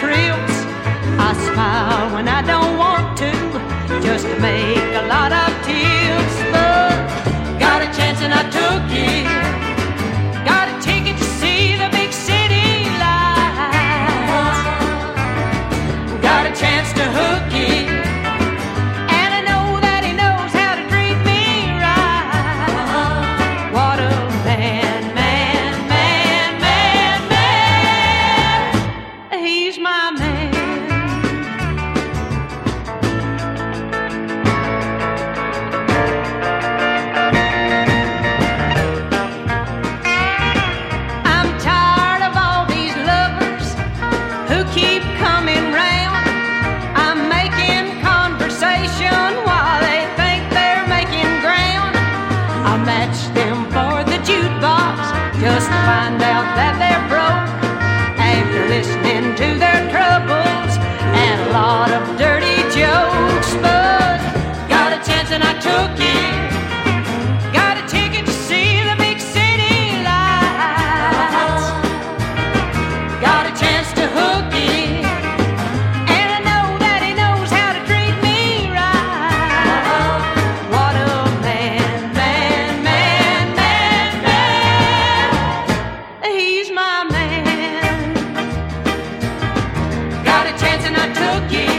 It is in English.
trips. I smile when I don't want to, just to make a lot of tips. But got a chance and I took it. find out that. looking